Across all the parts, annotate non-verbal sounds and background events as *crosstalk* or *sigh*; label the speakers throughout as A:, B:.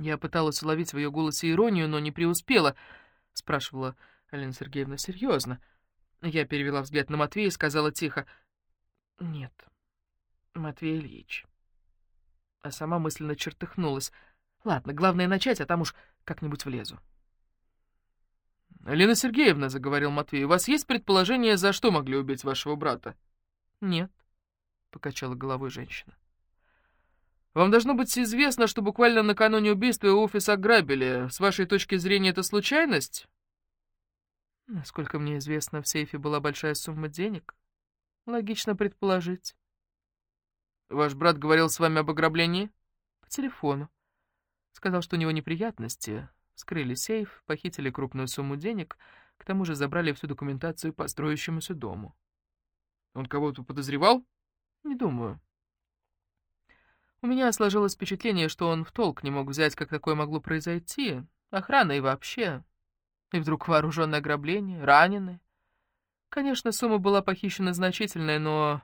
A: Я пыталась уловить в ее голосе иронию, но не преуспела, — спрашивала Алина Сергеевна серьезно. Я перевела взгляд на Матвея и сказала тихо. «Нет, Матвей Ильич». А сама мысленно чертыхнулась. «Ладно, главное начать, а там уж как-нибудь влезу».
B: «Алина Сергеевна», — заговорил Матвей, — «у вас есть предположение, за что могли убить вашего брата?»
A: «Нет», — покачала головой женщина.
B: «Вам должно быть известно, что буквально накануне убийства офис ограбили. С вашей точки зрения, это случайность?»
A: Насколько мне известно, в сейфе была большая сумма денег. Логично предположить.
B: Ваш брат говорил с вами об ограблении?
A: По телефону. Сказал, что у него неприятности. Скрыли сейф, похитили крупную сумму денег, к тому же забрали всю документацию по строящемуся дому.
B: Он кого-то подозревал?
A: Не думаю. У меня сложилось впечатление, что он в толк не мог взять, как такое могло произойти. Охрана и вообще. И вдруг вооруженное ограбление, раненые. Конечно, сумма была похищена значительная, но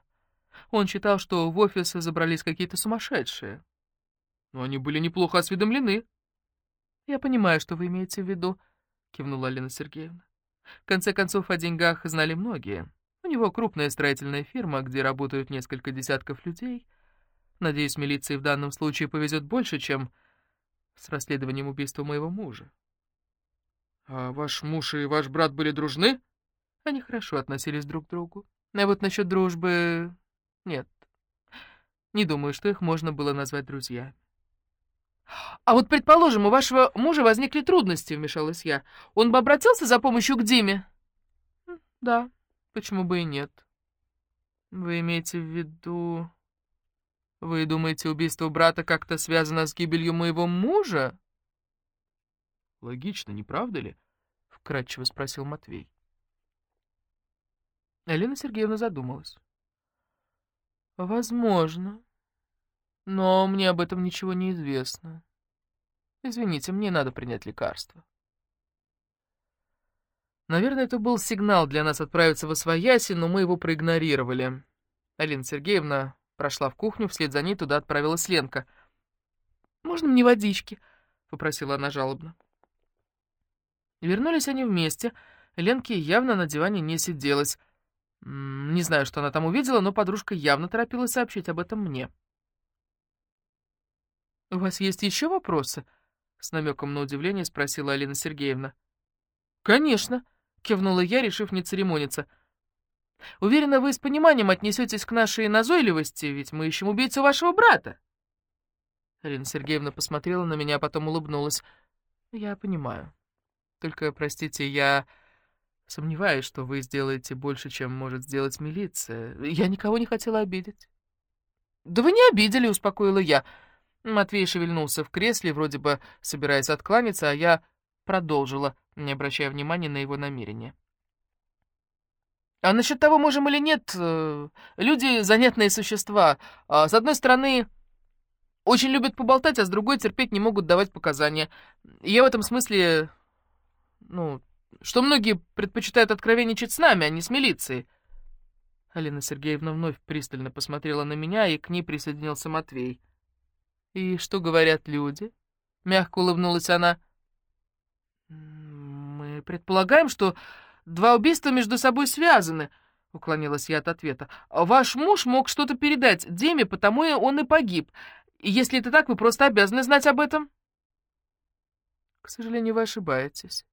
A: он считал, что в офис забрались какие-то сумасшедшие.
B: Но они были неплохо осведомлены.
A: «Я понимаю, что вы имеете в виду», — кивнула Алина Сергеевна. «В конце концов, о деньгах знали многие. У него крупная строительная фирма, где работают несколько десятков людей. Надеюсь, милиции в данном случае повезет больше, чем с расследованием убийства моего мужа».
B: «А ваш муж и ваш брат были дружны?»
A: Они хорошо относились друг к другу. А вот насчет дружбы... Нет. Не думаю, что их можно было назвать друзьями. «А вот, предположим, у вашего мужа возникли трудности», — вмешалась я. «Он бы обратился за помощью к Диме?» «Да, почему бы и нет». «Вы имеете в виду...» «Вы думаете, убийство брата как-то связано с гибелью моего мужа?»
B: «Логично, не правда ли?» — вкратчиво спросил Матвей.
A: Алина Сергеевна задумалась. «Возможно. Но мне об этом ничего не известно. Извините, мне надо принять лекарство». Наверное, это был сигнал для нас отправиться в Освояси, но мы его проигнорировали. Алина Сергеевна прошла в кухню, вслед за ней туда отправилась Ленка. «Можно мне водички?» — попросила она жалобно. Вернулись они вместе. Ленке явно на диване не сиделась. Не знаю, что она там увидела, но подружка явно торопилась сообщить об этом мне. «У вас есть еще вопросы?» — с намеком на удивление спросила Алина Сергеевна. «Конечно», — кивнула я, решив не церемониться. «Уверена, вы с пониманием отнесетесь к нашей назойливости, ведь мы ищем убийцу вашего брата». Алина Сергеевна посмотрела на меня, а потом улыбнулась. «Я понимаю. Только, простите, я сомневаюсь, что вы сделаете больше, чем может сделать милиция. Я никого не хотела обидеть». «Да вы не обидели», — успокоила я. Матвей шевельнулся в кресле, вроде бы собираясь откланяться, а я продолжила, не обращая внимания на его намерение. А насчет того, можем или нет, э, люди — занятные существа. А, с одной стороны, очень любят поболтать, а с другой терпеть не могут давать показания. Я в этом смысле ну, что многие предпочитают откровенничать с нами, а не с милицией. Алина Сергеевна вновь пристально посмотрела на меня, и к ней присоединился Матвей. «И что говорят люди?» — мягко улыбнулась она. «Мы предполагаем, что два убийства между собой связаны», — уклонилась я от ответа. «Ваш муж мог что-то передать Деме, потому и он и погиб. Если это так, вы просто обязаны знать об этом». «К сожалению, вы ошибаетесь»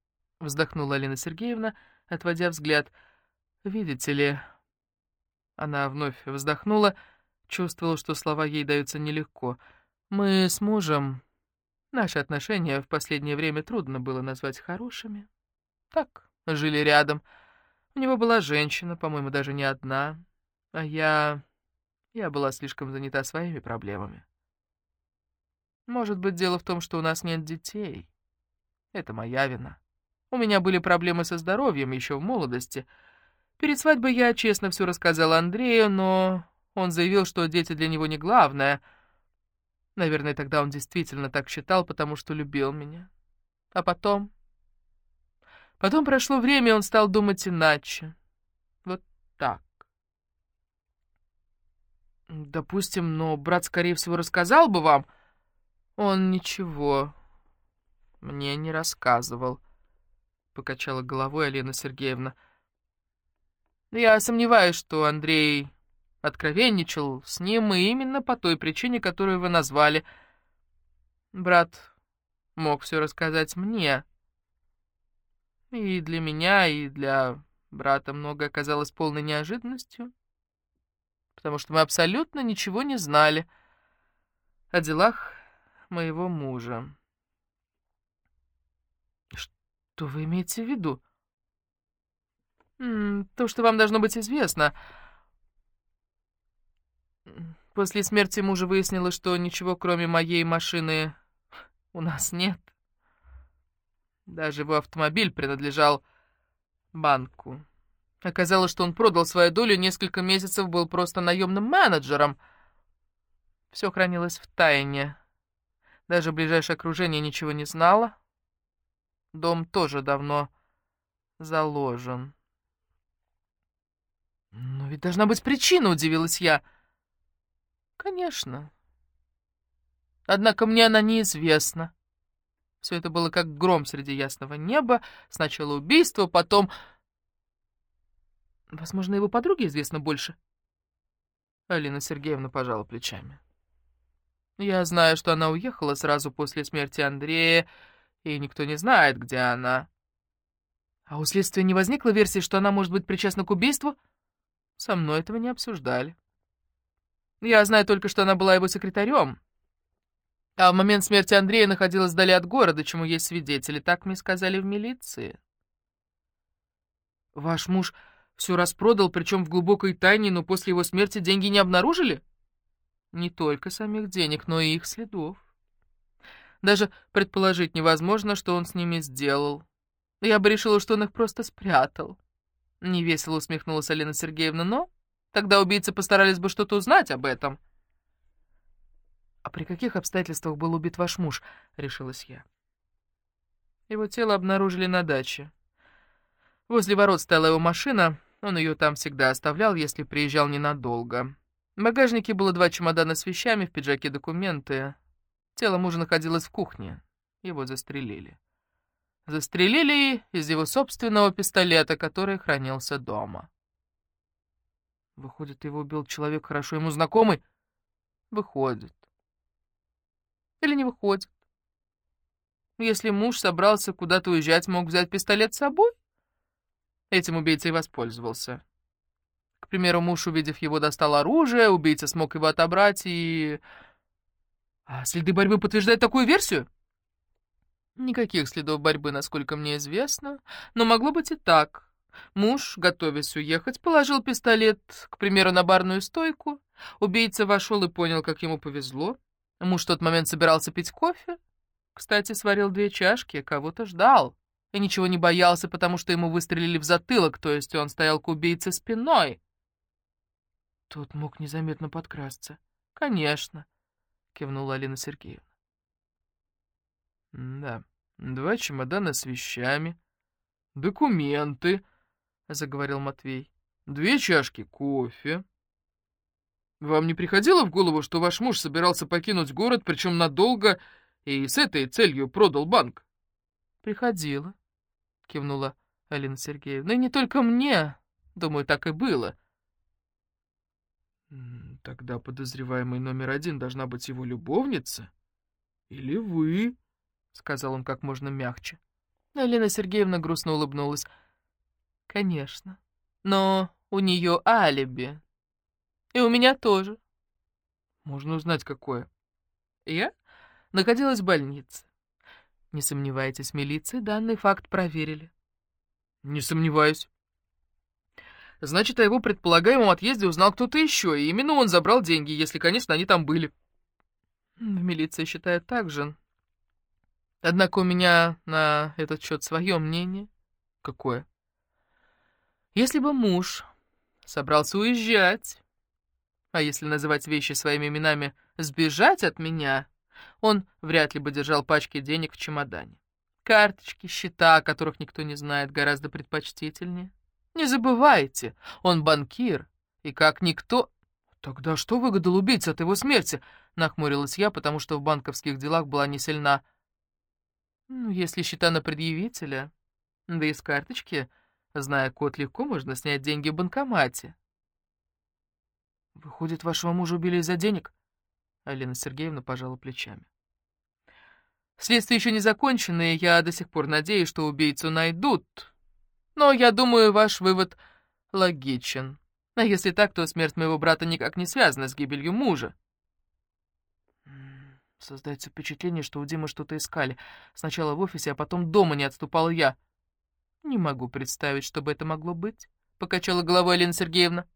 A: вздохнула Алина Сергеевна, отводя взгляд. «Видите ли...» Она вновь вздохнула, чувствовала, что слова ей даются нелегко. «Мы с мужем... Наши отношения в последнее время трудно было назвать хорошими. Так, жили рядом. У него была женщина, по-моему, даже не одна. А я... Я была слишком занята своими проблемами. Может быть, дело в том, что у нас нет детей. Это моя вина. У меня были проблемы со здоровьем еще в молодости. Перед свадьбой я честно все рассказала Андрею, но он заявил, что дети для него не главное. Наверное, тогда он действительно так считал, потому что любил меня. А потом... Потом прошло время, и он стал думать иначе. Вот так. Допустим, но брат, скорее всего, рассказал бы вам. Он ничего, мне не рассказывал, — покачала головой Алина Сергеевна. Я сомневаюсь, что Андрей откровенничал с ним и именно по той причине, которую вы назвали. Брат мог все рассказать мне. И для меня, и для брата многое оказалось полной неожиданностью, потому что мы абсолютно ничего не знали о делах моего мужа. Что вы имеете в виду? То, что вам должно быть известно. После смерти мужа выяснилось, что ничего, кроме моей машины, у нас нет. Даже его автомобиль принадлежал банку. Оказалось, что он продал свою долю, несколько месяцев был просто наемным менеджером. Все хранилось в тайне. Даже ближайшее окружение ничего не знало. Дом тоже давно заложен. «Но ведь должна быть причина», — удивилась я. «Конечно. Однако мне она неизвестна. Все это было как гром среди ясного неба. Сначала убийство, потом... Возможно, его подруге известно больше?» Алина Сергеевна пожала плечами. «Я знаю, что она уехала сразу после смерти Андрея, и никто не знает, где она. А у следствия не возникло версии, что она может быть причастна к убийству?» Со мной этого не обсуждали. Я знаю только, что она была его секретарем. А в момент смерти Андрея находилась вдали от города, чему есть свидетели. Так мне сказали в милиции. Ваш муж все распродал, причем в глубокой тайне, но после его смерти деньги не обнаружили? Не только самих денег, но и их следов. Даже предположить невозможно, что он с ними сделал. Я бы решила, что он их просто спрятал. Невесело усмехнулась Алина Сергеевна, но тогда убийцы постарались бы что-то узнать об этом. «А при каких обстоятельствах был убит ваш муж?» — решилась я. Его тело обнаружили на даче. Возле ворот стояла его машина, он ее там всегда оставлял, если приезжал ненадолго. В багажнике было два чемодана с вещами, в пиджаке документы. Тело мужа находилось в кухне. Его застрелили. Застрелили из его собственного пистолета, который хранился дома. Выходит, его убил человек, хорошо ему знакомый? Выходит. Или не выходит? Если муж собрался куда-то уезжать, мог взять пистолет с собой? Этим убийца и воспользовался. К примеру, муж, увидев его, достал оружие, убийца смог его отобрать и... А следы борьбы подтверждают такую версию? Никаких следов борьбы, насколько мне известно, но могло быть и так. Муж, готовясь уехать, положил пистолет, к примеру, на барную стойку. Убийца вошел и понял, как ему повезло. Муж в тот момент собирался пить кофе. Кстати, сварил две чашки, кого-то ждал. И ничего не боялся, потому что ему выстрелили в затылок, то есть он стоял к убийце спиной. Тот мог незаметно подкрасться. «Конечно», — кивнула Алина Сергеевна. «Да, два чемодана с вещами, документы», — заговорил Матвей, «две чашки кофе». «Вам не приходило в голову, что ваш муж собирался покинуть город, причем надолго, и с этой целью продал банк?» «Приходило», — кивнула Алина Сергеевна. «И не только мне, думаю, так и было». «Тогда подозреваемый номер один должна быть его любовница? Или вы?» — сказал он как можно мягче. Елена Сергеевна грустно улыбнулась. «Конечно. Но у нее алиби. И у меня тоже». «Можно узнать, какое?» «Я находилась в больнице. Не сомневайтесь, милиции данный факт проверили». «Не сомневаюсь». Значит, о его предполагаемом отъезде узнал кто-то еще, и именно он забрал деньги, если, конечно, они там были. В милиции считают так же, Однако у меня на этот счет свое мнение. Какое? Если бы муж собрался уезжать, а если называть вещи своими именами «сбежать от меня», он вряд ли бы держал пачки денег в чемодане. Карточки, счета, о которых никто не знает, гораздо предпочтительнее. Не забывайте, он банкир, и как никто... Тогда что выгодал убийца от его смерти? Нахмурилась я, потому что в банковских делах была не сильна. Ну, если счета на предъявителя, да и с карточки, зная код, легко можно снять деньги в банкомате. Выходит, вашего мужа убили из-за денег? Алина Сергеевна пожала плечами. Следствие еще не закончено, и я до сих пор надеюсь, что убийцу найдут. Но я думаю, ваш вывод логичен. А если так, то смерть моего брата никак не связана с гибелью мужа. Создается впечатление, что у Димы что-то искали. Сначала в офисе, а потом дома не отступала я. Не могу представить, чтобы это могло быть, — покачала головой Алина Сергеевна.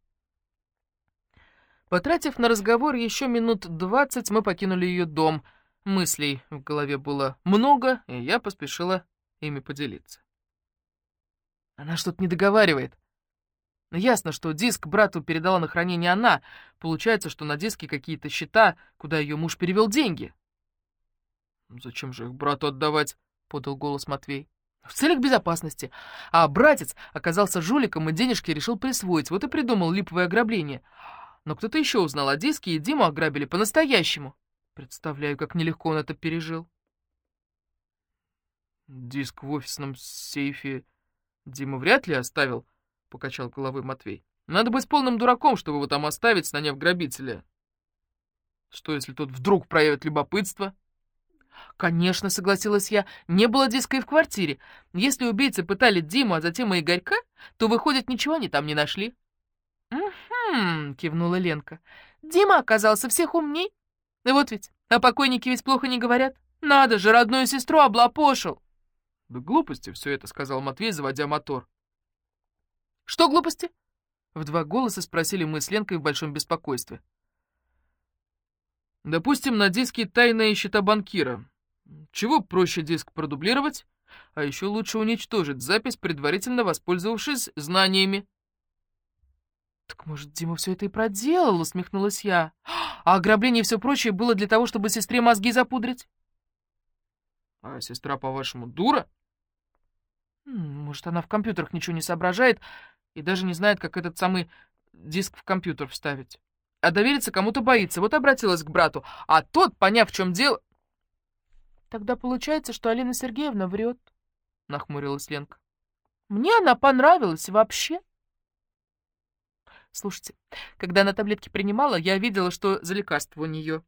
A: Потратив на разговор еще минут двадцать, мы покинули ее дом. Мыслей в голове было много, и я поспешила ими поделиться. Она что-то не договаривает. Ясно, что диск брату передала на хранение она. Получается, что на диске какие-то счета, куда ее муж перевел деньги. «Зачем же их брату отдавать?» — подал голос Матвей. «В целях безопасности. А братец оказался жуликом и денежки решил присвоить. Вот и придумал липовое ограбление. Но кто-то еще узнал о диске, и Диму ограбили по-настоящему. Представляю, как нелегко он это пережил». «Диск в офисном сейфе Дима вряд ли оставил», — покачал головой Матвей. «Надо быть полным дураком, чтобы его там оставить, наняв грабителя. Что, если тот вдруг проявит любопытство?» «Конечно», — согласилась я, — «не было диска и в квартире. Если убийцы пытали Диму, а затем и Игорька, то, выходит, ничего они там не нашли». «Угу», — кивнула Ленка. «Дима оказался всех умней. Вот ведь, а покойники ведь плохо не говорят. Надо же, родную сестру облапошил». «Да глупости все это», — сказал Матвей, заводя мотор. «Что глупости?» В два голоса спросили мы с Ленкой в большом беспокойстве. «Допустим, на диске тайные счета банкира. Чего проще диск продублировать, а еще лучше уничтожить запись, предварительно воспользовавшись знаниями». «Так, может, Дима все это и проделал?» — усмехнулась я. *gasps* «А ограбление и все прочее было для того, чтобы сестре мозги запудрить?» «А сестра, по-вашему, дура?» «Может, она в компьютерах ничего не соображает и даже не знает, как этот самый диск в компьютер вставить. А довериться кому-то боится. Вот обратилась к брату, а тот, поняв, в чем дело... Тогда получается, что Алина Сергеевна врет, нахмурилась Ленка. Мне она понравилась вообще. Слушайте, когда она таблетки принимала, я видела, что за лекарство у нее.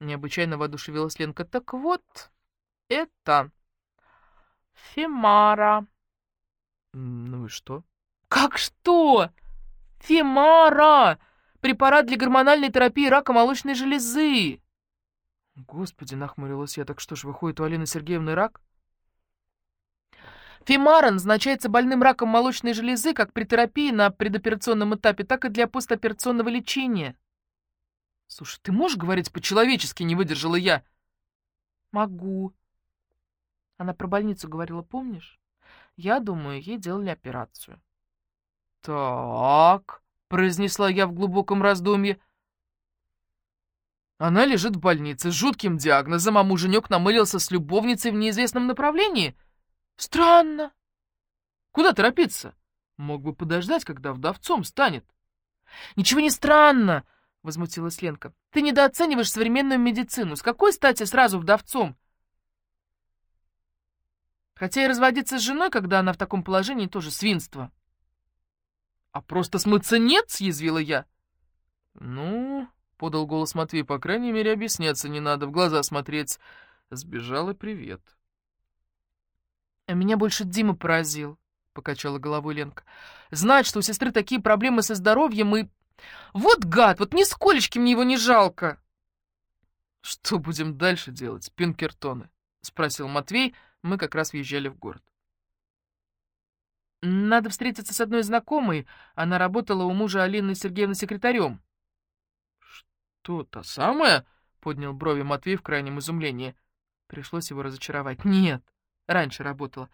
A: Необычайно воодушевилась Ленка. Так вот, это... Фемара. Ну и что? «Как что? Фемара! Препарат для гормональной терапии рака молочной железы!» «Господи!» — нахмурилась я. «Так что ж, выходит, у Алины Сергеевны рак?» Фемара назначается больным раком молочной железы как при терапии на предоперационном этапе, так и для постоперационного лечения. Слушай, ты можешь говорить по-человечески, не выдержала я? Могу. Она про больницу говорила, помнишь? Я думаю, ей делали операцию. «Так», — произнесла я в глубоком раздумье. Она лежит в больнице с жутким диагнозом, а муженек намылился с любовницей в неизвестном направлении. Странно. Куда торопиться? Мог бы подождать, когда вдовцом станет. Ничего не странно, — возмутилась Ленка. Ты недооцениваешь современную медицину. С какой стати сразу вдовцом? Хотя и разводиться с женой, когда она в таком положении, тоже свинство. «А просто смыться нет?» — съязвила я. «Ну...» — подал голос Матвей. «По крайней мере, объясняться не надо, в глаза смотреть. Сбежал и привет». «А меня больше Дима поразил», — покачала головой Ленка. «Знать, что у сестры такие проблемы со здоровьем и... Вот гад, вот нисколечки мне его не жалко!» «Что будем дальше делать, Пинкертоны?» — спросил Матвей. Мы как раз въезжали в город. Надо встретиться с одной знакомой. Она работала у мужа Алины Сергеевны секретарем. «Что, та самая?» — поднял брови Матвей в крайнем изумлении. Пришлось его разочаровать. «Нет, раньше работала.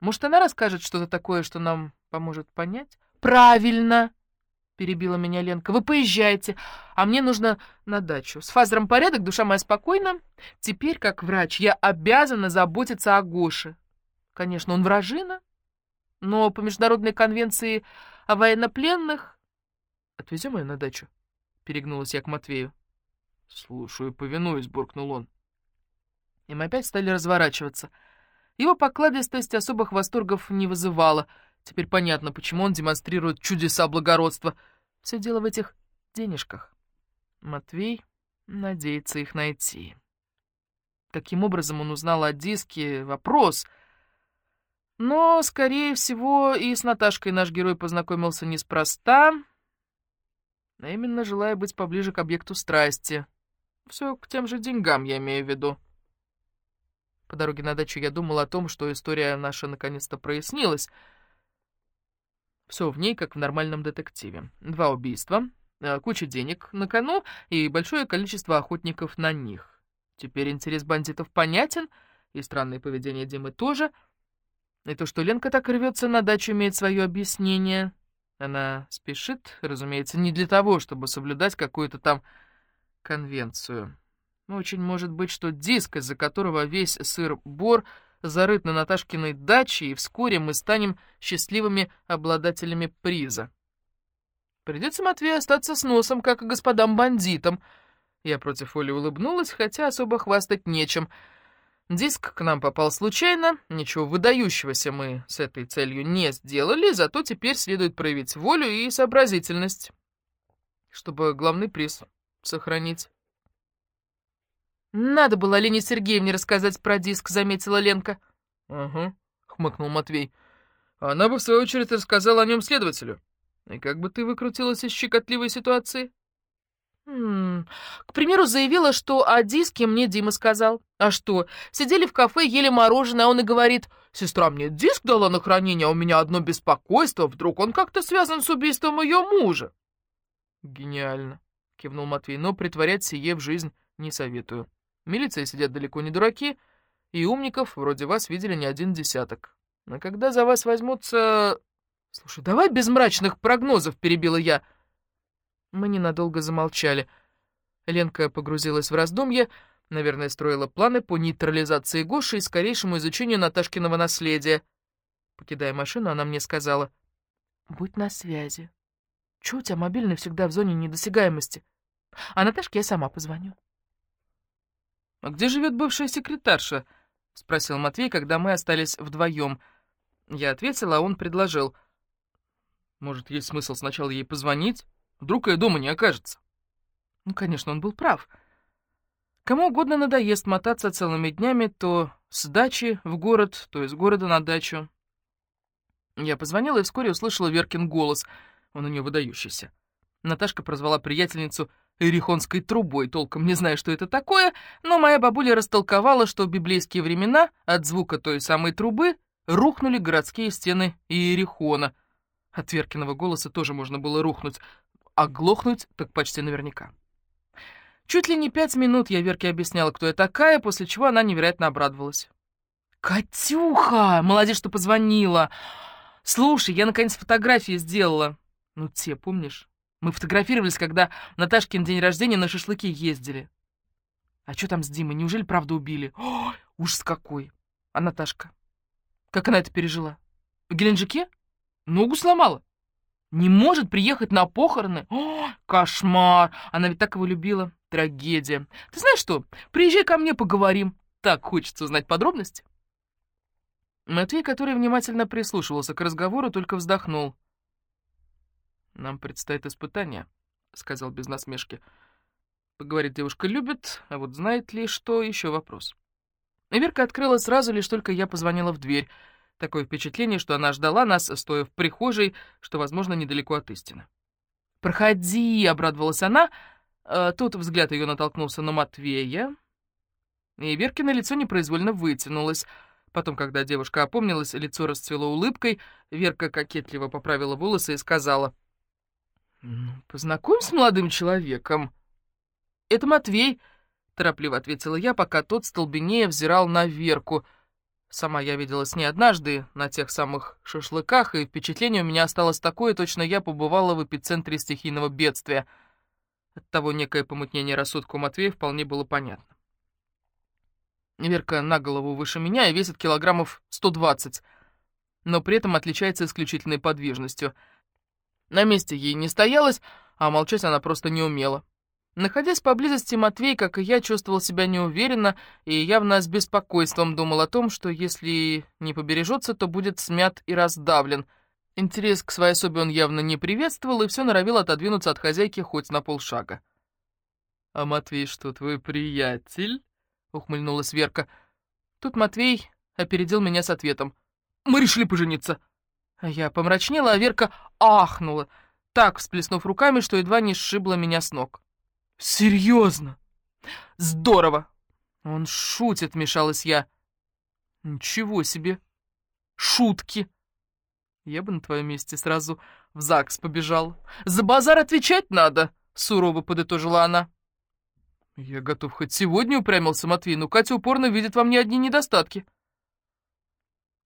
A: Может, она расскажет что-то такое, что нам поможет понять?» «Правильно!» — перебила меня Ленка. «Вы поезжайте, а мне нужно на дачу. С Фазером порядок, душа моя спокойна. Теперь, как врач, я обязана заботиться о Гоше. Конечно, он вражина, но по международной конвенции о военнопленных... Отвезем ее на дачу? Перегнулась я к Матвею. Слушаю, повинуюсь, буркнул он. И мы опять стали разворачиваться. Его покладистость особых восторгов не вызывала. Теперь понятно, почему он демонстрирует чудеса благородства. Все дело в этих денежках. Матвей надеется их найти. Каким образом он узнал о диске — вопрос. Но, скорее всего, и с Наташкой наш герой познакомился неспроста, а именно желая быть поближе к объекту страсти. Все к тем же деньгам, я имею в виду. По дороге на дачу я думал о том, что история наша наконец-то прояснилась. Все в ней, как в нормальном детективе. Два убийства, э, куча денег на кону и большое количество охотников на них. Теперь интерес бандитов понятен, и странное поведение Димы тоже. И то, что Ленка так рвется на дачу, имеет свое объяснение. Она спешит, разумеется, не для того, чтобы соблюдать какую-то там конвенцию. Очень может быть, что диск, из-за которого весь сыр-бор зарыт на Наташкиной даче, и вскоре мы станем счастливыми обладателями приза. Придется Матвею остаться с носом, как и господам бандитам — я против воли улыбнулась, хотя особо хвастать нечем. Диск к нам попал случайно, ничего выдающегося мы с этой целью не сделали, зато теперь следует проявить волю и сообразительность, чтобы главный приз сохранить. «Надо было Лене Сергеевне рассказать про диск», — заметила Ленка.
B: «Угу», — хмыкнул Матвей. «Она бы, в свою очередь, рассказала о нем следователю. И как бы ты выкрутилась из щекотливой ситуации?»
A: К примеру, заявила, что о диске мне Дима сказал. А что, сидели в кафе, ели мороженое, а он и говорит, «Сестра мне диск дала на хранение, а у меня одно беспокойство, вдруг он как-то связан с убийством ее мужа».
B: «Гениально», — кивнул Матвей, «но притворять сие в жизнь не советую. Милиции сидят далеко не дураки, и умников вроде вас видели не один десяток. Но когда за вас возьмутся...»
A: «Слушай, давай без мрачных прогнозов», — перебила я, — мы ненадолго замолчали. Ленка погрузилась в раздумье, наверное, строила планы по нейтрализации Гоши и скорейшему изучению Наташкиного наследия. Покидая машину, она мне сказала, «Будь на связи. Чего у тебя мобильный всегда в зоне недосягаемости? А Наташке я сама позвоню».
B: «А где живет бывшая секретарша?» — спросил Матвей, когда мы остались вдвоем. Я ответила, а он предложил. «Может, есть смысл сначала ей позвонить?» Вдруг ее дома не окажется.
A: Ну, конечно, он был прав. Кому угодно надоест мотаться целыми днями то с дачи в город, то из города на дачу. Я позвонила и вскоре услышала Веркин голос. Он у нее выдающийся. Наташка прозвала приятельницу Эрихонской трубой, толком не зная, что это такое, но моя бабуля растолковала, что в библейские времена от звука той самой трубы рухнули городские стены Иерихона. От Веркиного голоса тоже можно было рухнуть, оглохнуть так почти наверняка. Чуть ли не пять минут я Верке объясняла, кто я такая, после чего она невероятно обрадовалась. «Катюха! Молодец, что позвонила! Слушай, я наконец фотографии сделала. Ну, те, помнишь? Мы фотографировались, когда Наташкин день рождения на шашлыки ездили. А что там с Димой? Неужели правда убили? О, ужас какой! А Наташка? Как она это пережила? В Геленджике? Ногу сломала? Не может приехать на похороны? О, кошмар! Она ведь так его любила. Трагедия. Ты знаешь что? Приезжай ко мне, поговорим. Так хочется узнать подробности. Матвей, который внимательно прислушивался к разговору, только вздохнул. «Нам предстоит испытание», — сказал без насмешки. Поговорить девушка любит, а вот знает ли, что, еще вопрос. Верка открыла сразу, лишь только я позвонила в дверь — Такое впечатление, что она ждала нас, стоя в прихожей, что, возможно, недалеко от истины. «Проходи!» — обрадовалась она. А тут взгляд ее натолкнулся на Матвея, и Веркино лицо непроизвольно вытянулось. Потом, когда девушка опомнилась, лицо расцвело улыбкой, Верка кокетливо поправила волосы и сказала, «Ну, познакомь с молодым человеком». «Это Матвей», — торопливо ответила я, пока тот столбенея взирал на Верку — Сама я виделась не однажды на тех самых шашлыках, и впечатление у меня осталось такое, точно я побывала в эпицентре стихийного бедствия. Оттого некое помутнение рассудка у Матвея вполне было понятно. Верка на голову выше меня и весит килограммов 120, но при этом отличается исключительной подвижностью. На месте ей не стоялось, а молчать она просто не умела. Находясь поблизости, Матвей, как и я, чувствовал себя неуверенно и явно с беспокойством думал о том, что если не побережется, то будет смят и раздавлен. Интерес к своей особе он явно не приветствовал и все норовил отодвинуться от хозяйки хоть на полшага. «А Матвей что, твой приятель?» — ухмыльнулась Верка. Тут Матвей опередил меня с ответом. «Мы решили пожениться!» Я помрачнела, а Верка ахнула, так всплеснув руками, что едва не сшибла меня с ног. «Серьезно? Здорово!» «Он шутит», — мешалась я. «Ничего себе! Шутки!» Я бы на твоем месте сразу в ЗАГС побежал. «За базар отвечать надо!» — сурово подытожила она. «Я готов хоть сегодня», — упрямился Матвей, «но Катя упорно видит во мне одни недостатки».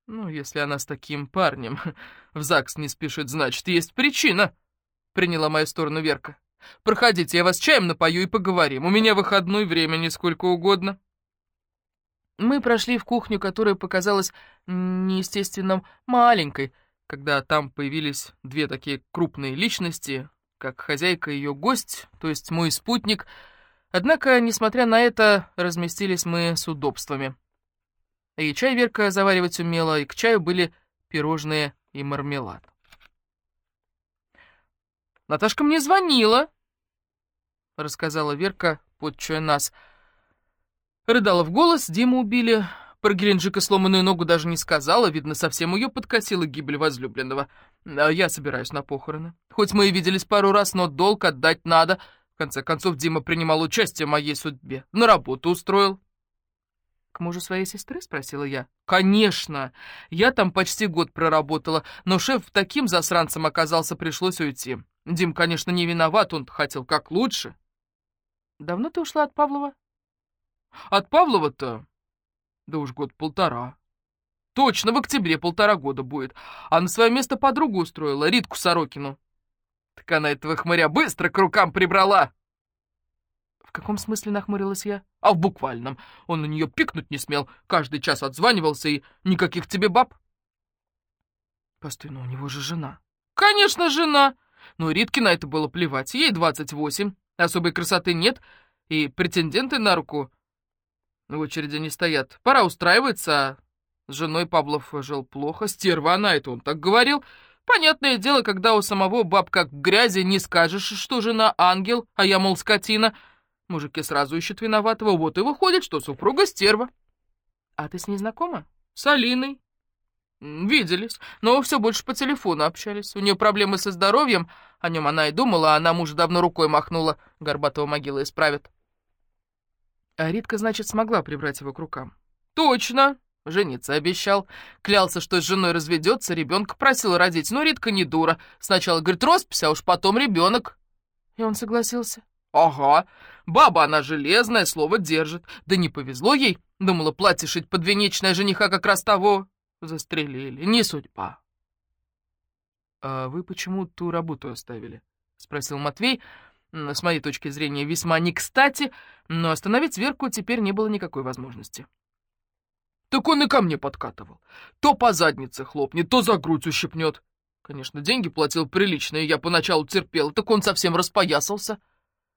A: «Ну, если она с таким парнем *laughs* в ЗАГС не спешит, значит, есть причина», — приняла мою сторону Верка. Проходите, я вас чаем напою и поговорим. У меня выходной, времени сколько угодно». Мы прошли в кухню, которая показалась неестественным маленькой, когда там появились две такие крупные личности, как хозяйка и ее гость, то есть мой спутник. Однако, несмотря на это, разместились мы с удобствами. И чай Верка заваривать умела, и к чаю были пирожные и мармелад. «Наташка мне звонила», — рассказала Верка, подчуя нас. Рыдала в голос, Диму убили. Про Геленджика сломанную ногу даже не сказала, видно, совсем ее подкосила гибель возлюбленного. А я собираюсь на похороны. Хоть мы и виделись пару раз, но долг отдать надо. В конце концов, Дима принимал участие в моей судьбе. На работу устроил. «К мужу своей сестры?» — спросила я. «Конечно! Я там почти год проработала, но шеф таким засранцем оказался, пришлось уйти. Дим, конечно, не виноват, он хотел как лучше». Давно ты ушла от Павлова? От Павлова-то? Да уж год-полтора. Точно, в октябре полтора года будет. А на свое место подругу устроила, Ритку Сорокину. Так она этого хмыря быстро к рукам прибрала. Каком смысле нахмурилась я? А в буквальном. Он на нее пикнуть не смел, каждый час отзванивался и никаких тебе баб. Постой, но у него же жена. Конечно, жена. Но Ритке на это было плевать, ей двадцать восемь. Особой красоты нет, и претенденты на руку в очереди не стоят. Пора устраиваться, с женой Павлов жил плохо, стерва она, это он так говорил. Понятное дело, когда у самого баб как грязи, не скажешь, что жена ангел, а я, мол, скотина. Мужики сразу ищут виноватого, вот и выходит, что супруга стерва. А ты с ней знакома? С Алиной. Виделись, но все больше по телефону общались. У нее проблемы со здоровьем, о нем она и думала, а она мужа давно рукой махнула. Горбатого могила исправит. А Ритка, значит, смогла прибрать его к рукам. Точно! Жениться обещал. Клялся, что с женой разведется, ребенка просил родить. Но Ритка не дура. Сначала, говорит, роспись, а уж потом ребенок. И он согласился. Ага, баба она железная, слово держит. Да не повезло ей. Думала, платье шить подвенечное жениха как раз того. Застрелили, не судьба. «А вы почему ту работу оставили?» — спросил Матвей, с моей точки зрения, весьма не кстати, но остановить Верку теперь не было никакой возможности. «Так он и ко мне подкатывал. То по заднице хлопнет, то за грудь ущипнет. Конечно, деньги платил приличные, я поначалу терпел, так он совсем распоясался.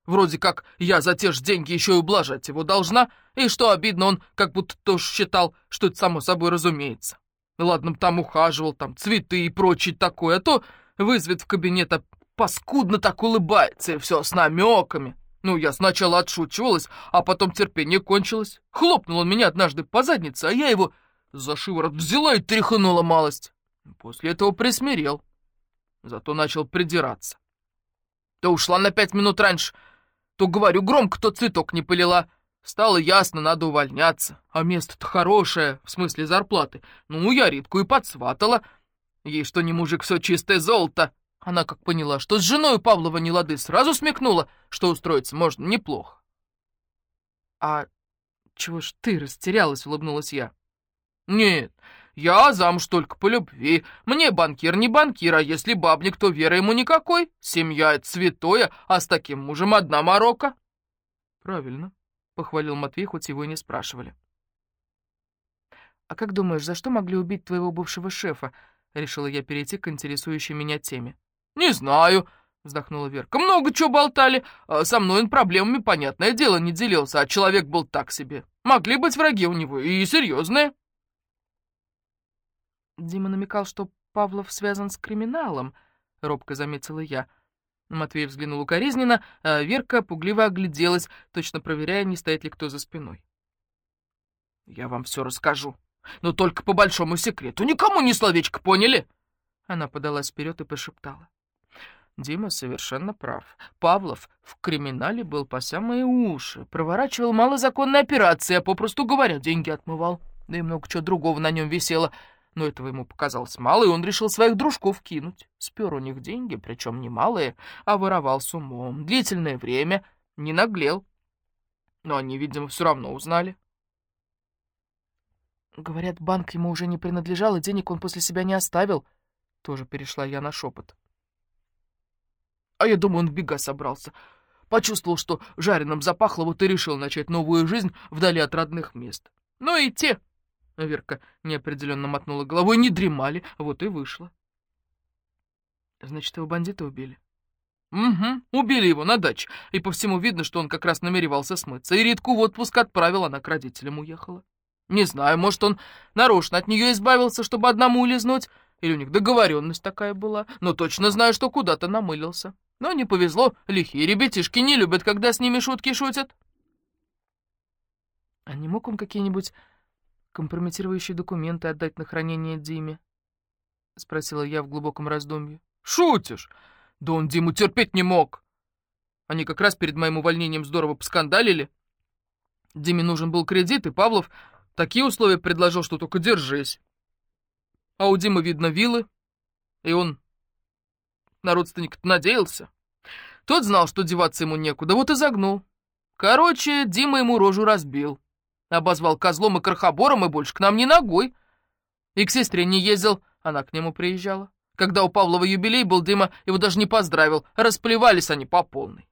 A: Вроде как я за те же деньги еще и ублажать его должна, и что обидно, он как будто тоже считал, что это само собой разумеется. Ладно, там ухаживал, там цветы и прочее такое, а то вызовет в кабинет, а паскудно так улыбается, и все с намеками. Ну, я сначала отшучивалась, а потом терпение кончилось. Хлопнул он меня однажды по заднице, а я его за шиворот взяла и тряханула малость. После этого присмирел. Зато начал придираться. То ушла на пять минут раньше, то, говорю, громко, то цветок не полила. Стало ясно, надо увольняться. А место-то хорошее, в смысле зарплаты. Ну, я Ритку и подсватала. Ей что не мужик, все чистое золото. Она как поняла, что с женой Павлова не лады, сразу смекнула, что устроиться можно неплохо. «А чего ж ты растерялась?» — улыбнулась я. «Нет, я замуж только по любви. Мне банкир не банкир, а если бабник, то веры ему никакой. Семья — это святое, а с таким мужем одна морока». «Правильно похвалил Матвей, хоть его и не спрашивали. «А как думаешь, за что могли убить твоего бывшего шефа?» — решила я перейти к интересующей меня теме. «Не знаю», — вздохнула Верка. «Много чего болтали. А со мной он проблемами, понятное дело, не делился, а человек был так себе. Могли быть враги у него, и серьезные».
B: Дима намекал, что Павлов связан с криминалом, — робко заметила я. Матвей взглянул укоризненно, а Верка пугливо огляделась, точно проверяя, не стоит ли кто за спиной.
A: «Я вам все расскажу, но только по большому секрету. Никому ни словечко, поняли?»
B: Она подалась вперед и пошептала. Дима совершенно прав. Павлов в криминале был по самые уши, проворачивал малозаконные операции, а попросту говоря, деньги отмывал. Да и много чего другого на нем висело. Но этого ему показалось мало, и он решил своих дружков кинуть. Спер у них деньги, причем немалые, а воровал с умом. Длительное время не наглел. Но они, видимо, все равно узнали. Говорят, банк ему уже не принадлежал, и денег он после себя не оставил. Тоже перешла я на шепот.
A: А я думаю, он в бега собрался. Почувствовал, что жареным запахло, вот и решил начать новую жизнь вдали от родных мест. Ну и те, — Верка неопределенно мотнула головой, — не дремали, вот и вышло.
B: Значит, его бандиты убили?
A: Угу, убили его на даче, и по всему видно, что он как раз намеревался смыться, и Ритку в отпуск отправил, она к родителям уехала. Не знаю, может, он нарочно от нее избавился, чтобы одному улизнуть, или у них договоренность такая была, но точно знаю, что куда-то намылился. Но не повезло, лихие ребятишки не любят, когда с ними шутки шутят.
B: А не мог он какие-нибудь компрометирующие документы отдать на хранение Диме? Спросила я в глубоком раздумье.
A: Шутишь? Да он Диму терпеть не мог. Они как раз перед моим увольнением здорово поскандалили. Диме нужен был кредит, и Павлов такие условия предложил, что только держись. А у Димы, видно, вилы, и он на родственника надеялся. Тот знал, что деваться ему некуда, вот и загнул. Короче, Дима ему рожу разбил. Обозвал козлом и крохобором, и больше к нам ни ногой. И к сестре не ездил, она к нему приезжала. Когда у Павлова юбилей был, Дима его даже не поздравил. Расплевались они по полной.